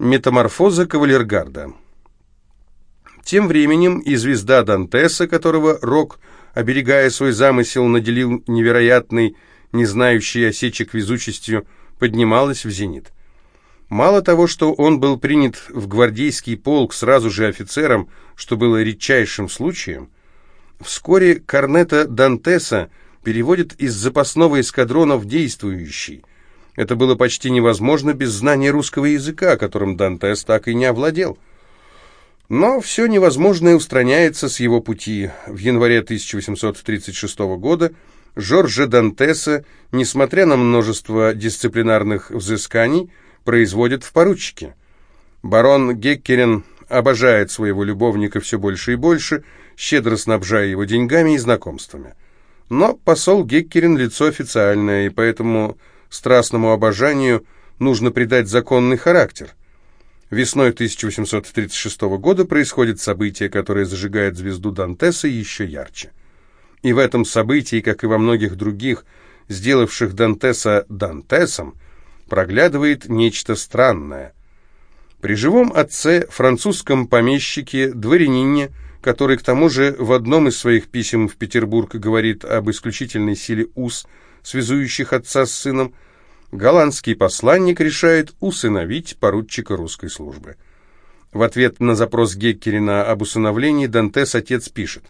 Метаморфоза кавалергарда. Тем временем и звезда Дантеса, которого Рок, оберегая свой замысел, наделил невероятной, не знающей осечек везучестью, поднималась в зенит. Мало того, что он был принят в гвардейский полк сразу же офицером, что было редчайшим случаем, вскоре корнета Дантеса переводят из запасного эскадрона в действующий, это было почти невозможно без знания русского языка, которым Дантес так и не овладел. Но все невозможное устраняется с его пути. В январе 1836 года Жоржа Дантеса, несмотря на множество дисциплинарных взысканий, производят в поручике. Барон Геккерен обожает своего любовника все больше и больше, щедро снабжая его деньгами и знакомствами. Но посол Геккерин – лицо официальное, и поэтому страстному обожанию нужно придать законный характер. Весной 1836 года происходит событие, которое зажигает звезду Дантеса еще ярче. И в этом событии, как и во многих других, сделавших Дантеса Дантесом, проглядывает нечто странное. При живом отце, французском помещике, дворянине, который к тому же в одном из своих писем в Петербург говорит об исключительной силе уз – связующих отца с сыном, голландский посланник решает усыновить поручика русской службы. В ответ на запрос Геккерина об усыновлении Дантес отец пишет.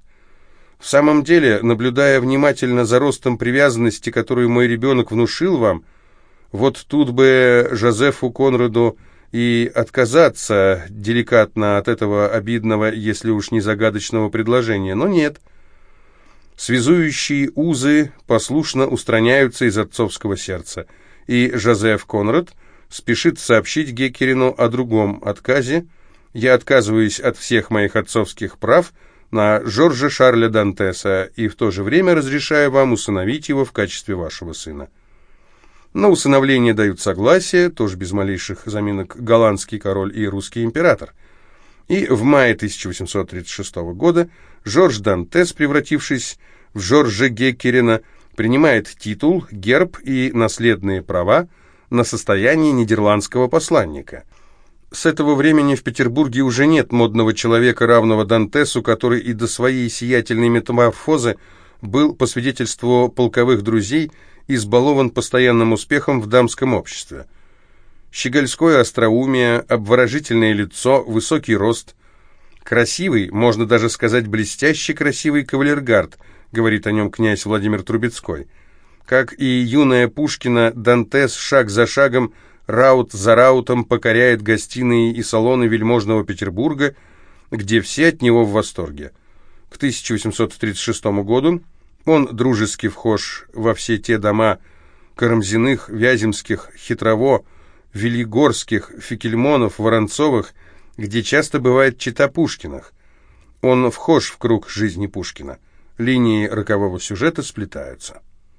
«В самом деле, наблюдая внимательно за ростом привязанности, которую мой ребенок внушил вам, вот тут бы Жозефу Конраду и отказаться деликатно от этого обидного, если уж не загадочного предложения, но нет». Связующие узы послушно устраняются из отцовского сердца, и Жозеф Конрад спешит сообщить Геккерину о другом отказе. «Я отказываюсь от всех моих отцовских прав на Жоржа Шарля Дантеса и в то же время разрешаю вам усыновить его в качестве вашего сына». На усыновление дают согласие, тоже без малейших заминок, голландский король и русский император. И в мае 1836 года Жорж Дантес, превратившись в Жорже Геккерина, принимает титул, герб и наследные права на состояние нидерландского посланника. С этого времени в Петербурге уже нет модного человека, равного Дантесу, который и до своей сиятельной метаморфозы был, по свидетельству полковых друзей, избалован постоянным успехом в дамском обществе. Щегольское остроумие, обворожительное лицо, высокий рост, красивый, можно даже сказать блестяще красивый кавалергард – говорит о нем князь Владимир Трубецкой. Как и юная Пушкина, Дантес шаг за шагом, раут за раутом покоряет гостиные и салоны вельможного Петербурга, где все от него в восторге. К 1836 году он дружески вхож во все те дома Карамзиных, Вяземских, Хитрово, Велигорских, Фикельмонов, Воронцовых, где часто бывает чита Пушкиных. Он вхож в круг жизни Пушкина линии рокового сюжета сплетаются.